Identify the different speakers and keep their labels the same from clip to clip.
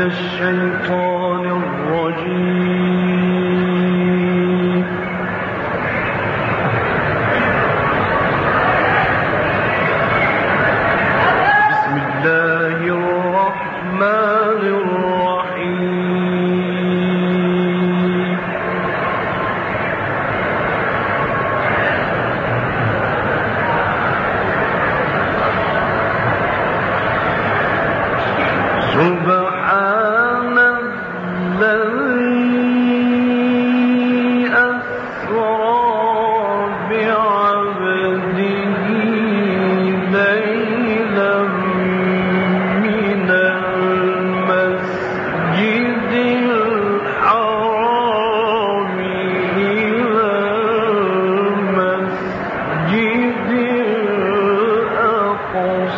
Speaker 1: من الشيطان الرجيم.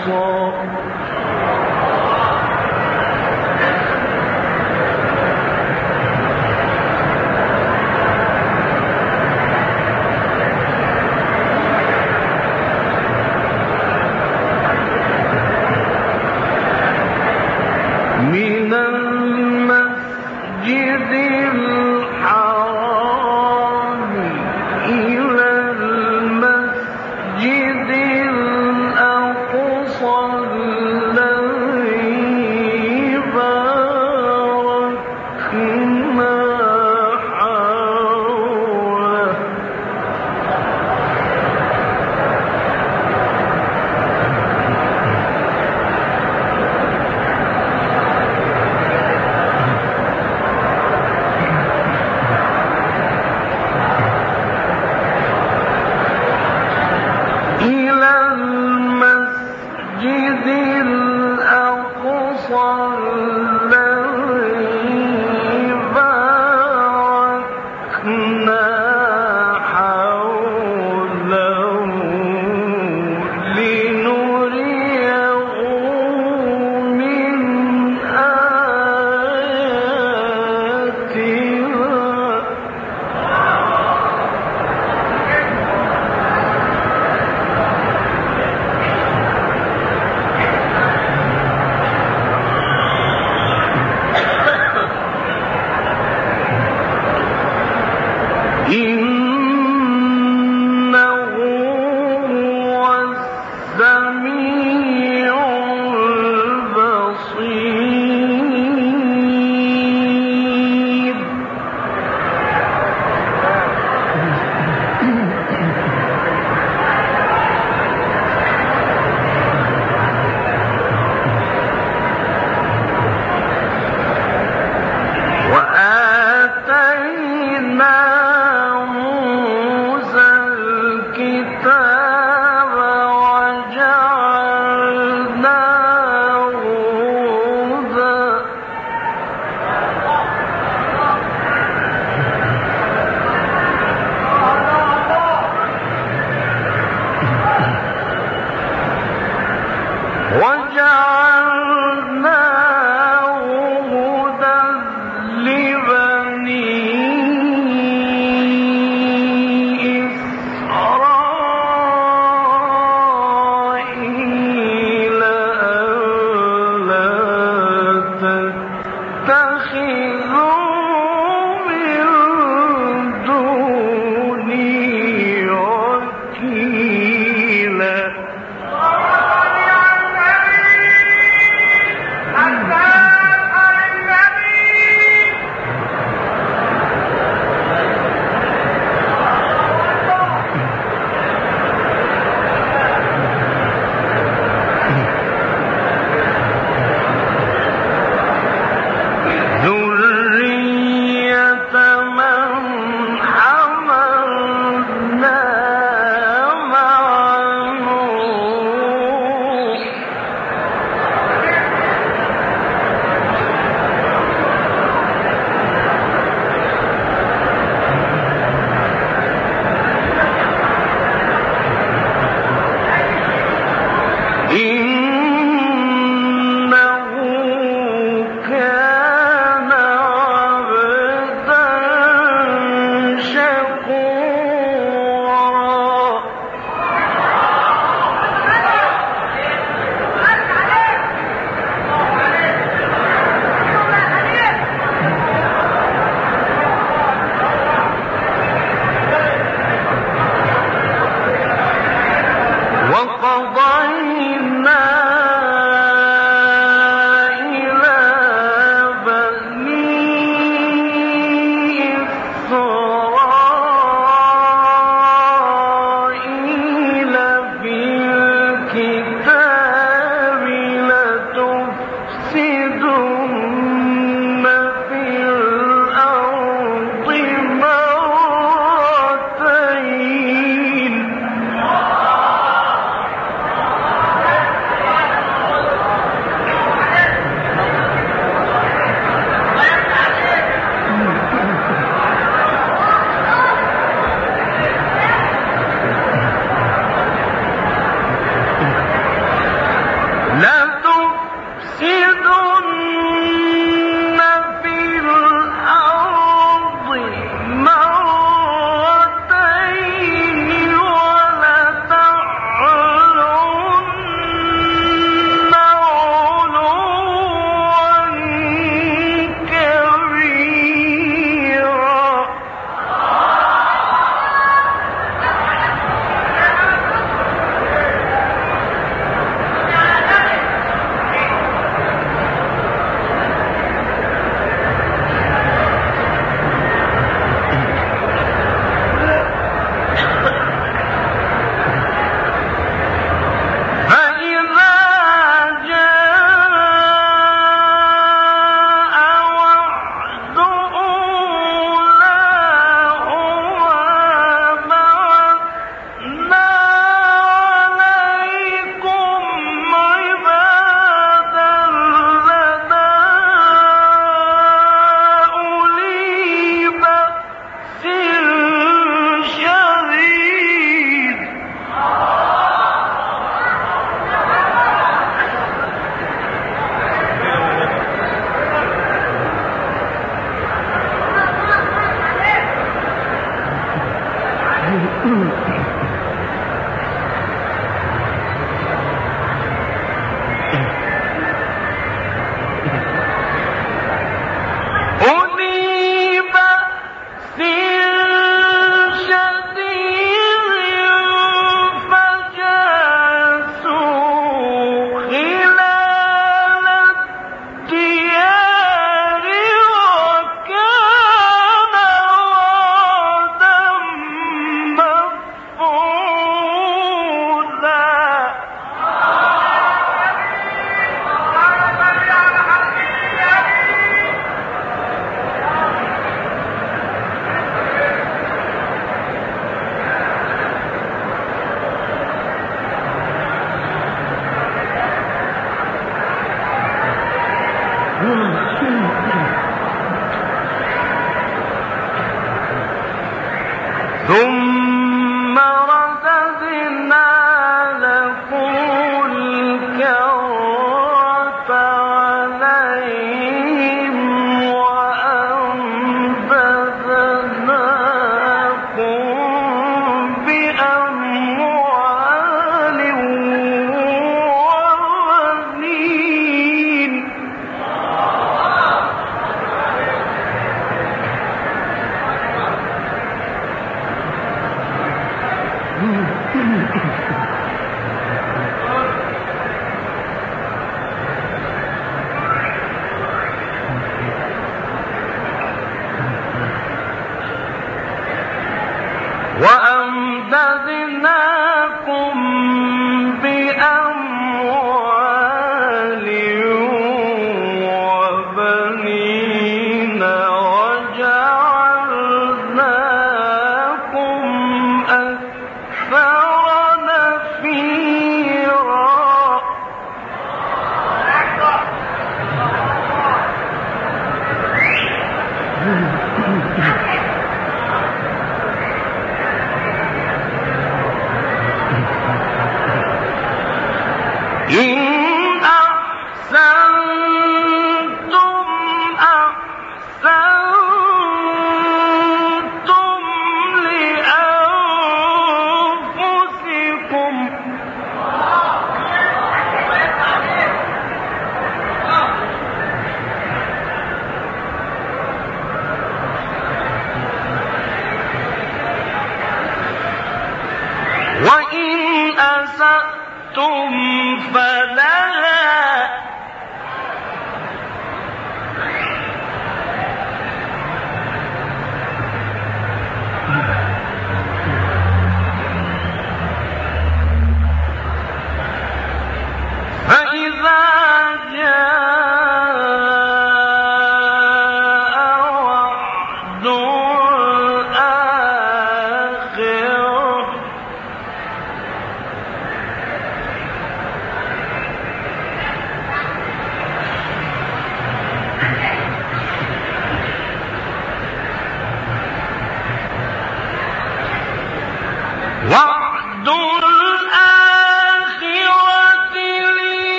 Speaker 1: الأقصى تَتَّخِذُونَ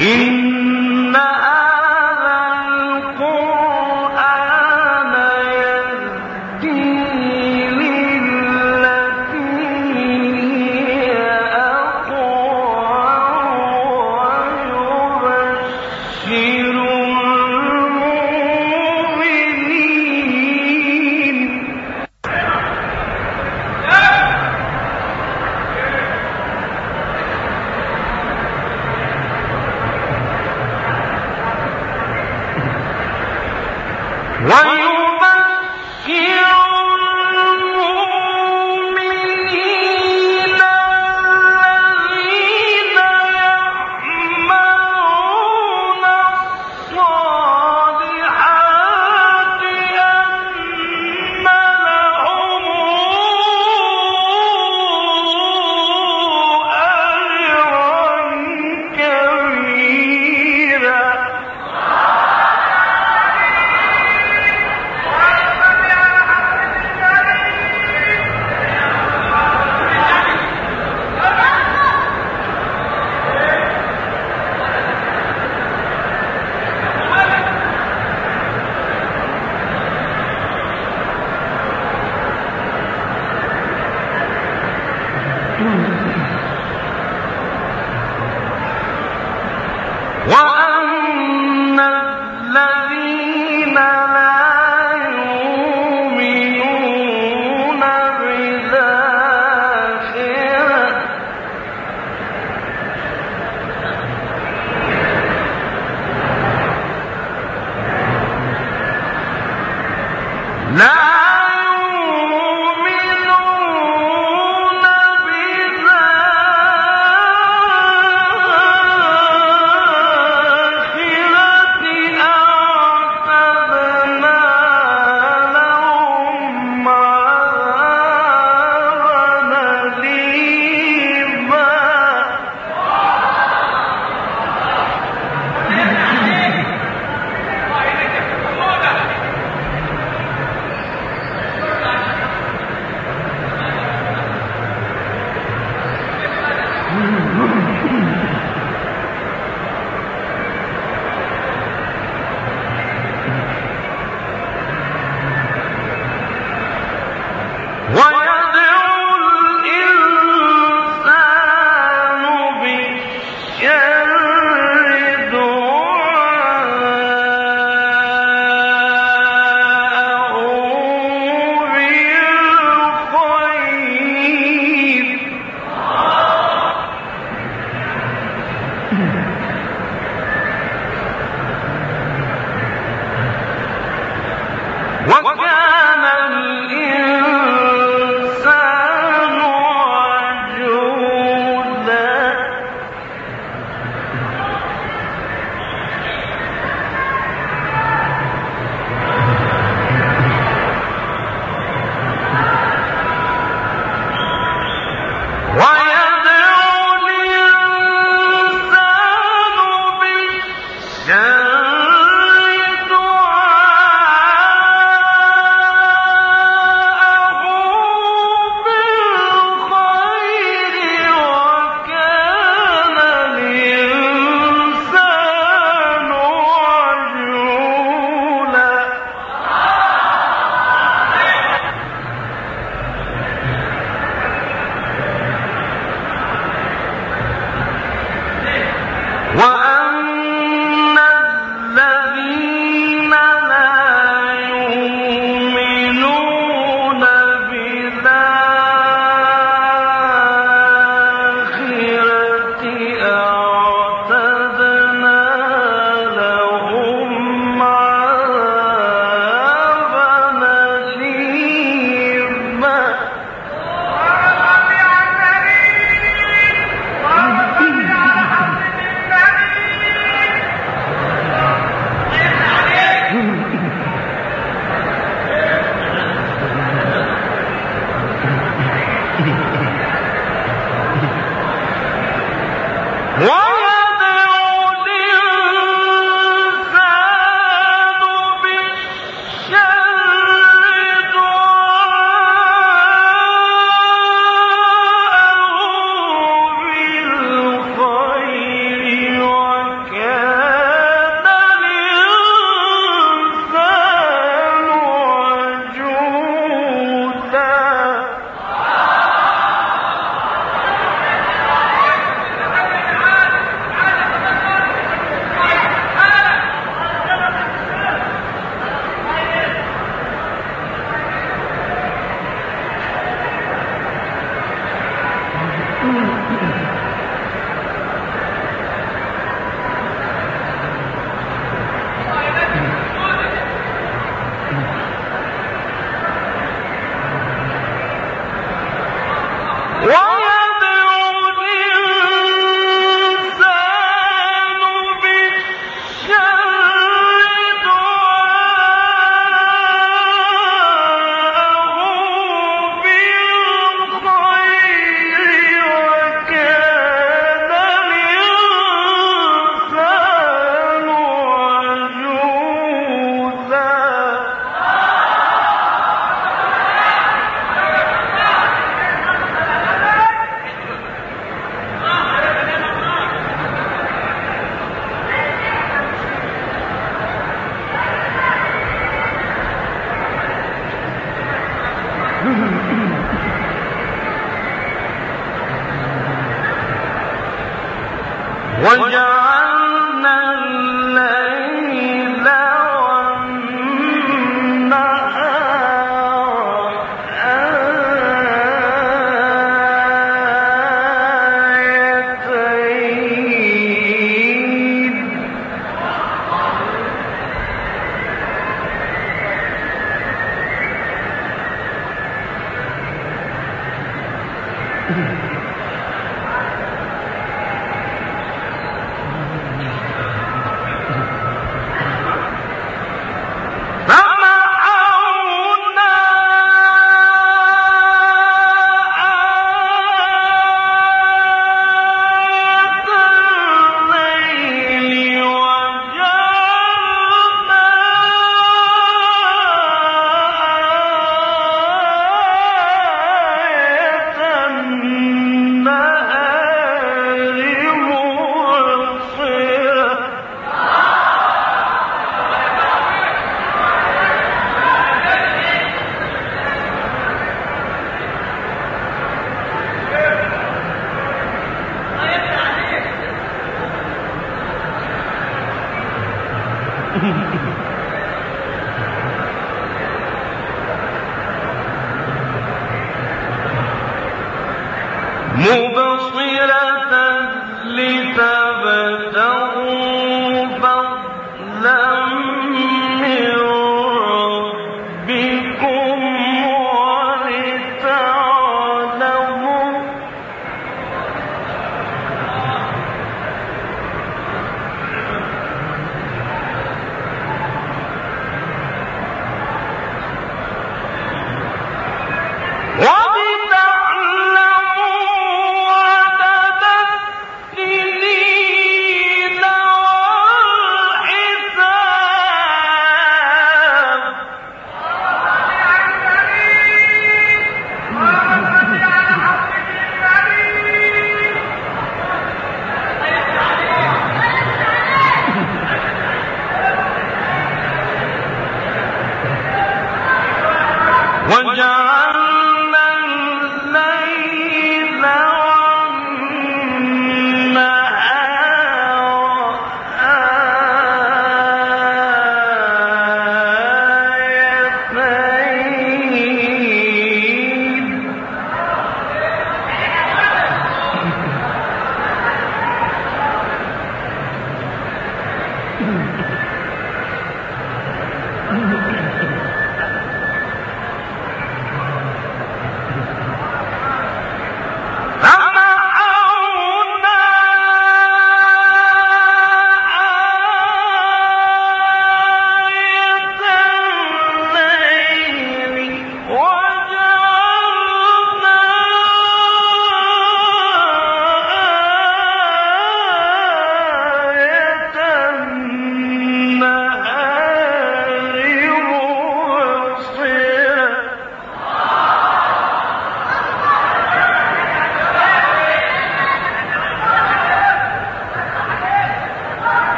Speaker 1: إن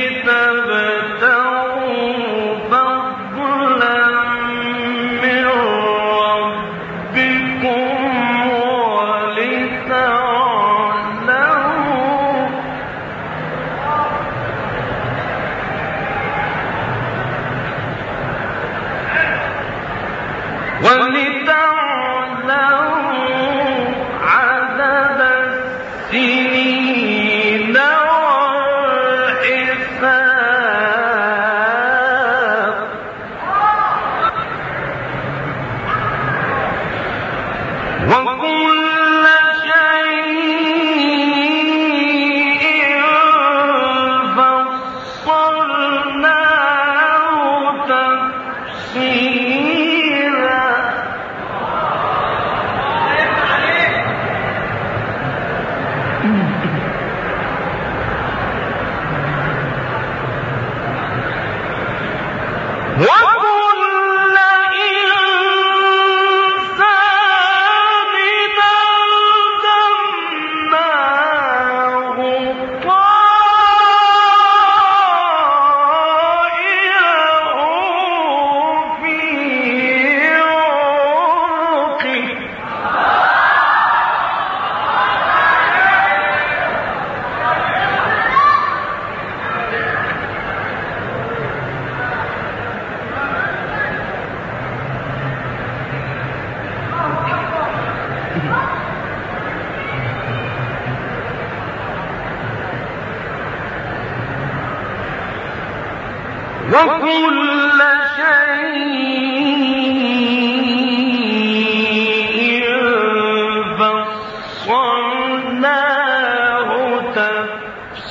Speaker 1: لتبتغوا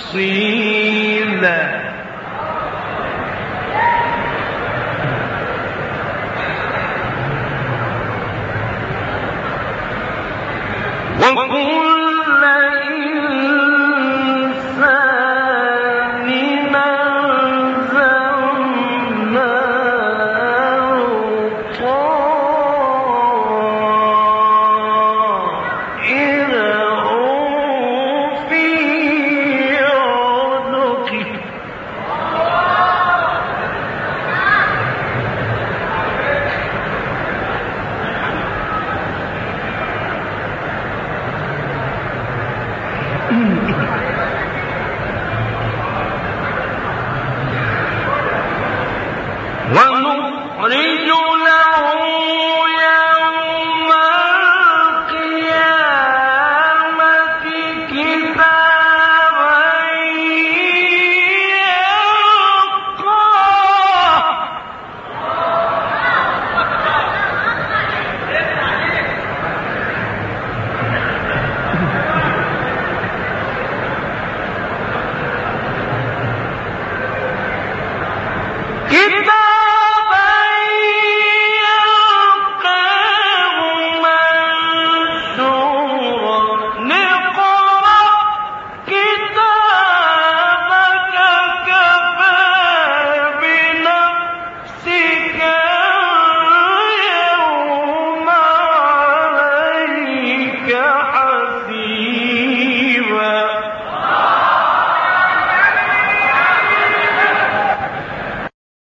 Speaker 1: تفصيلا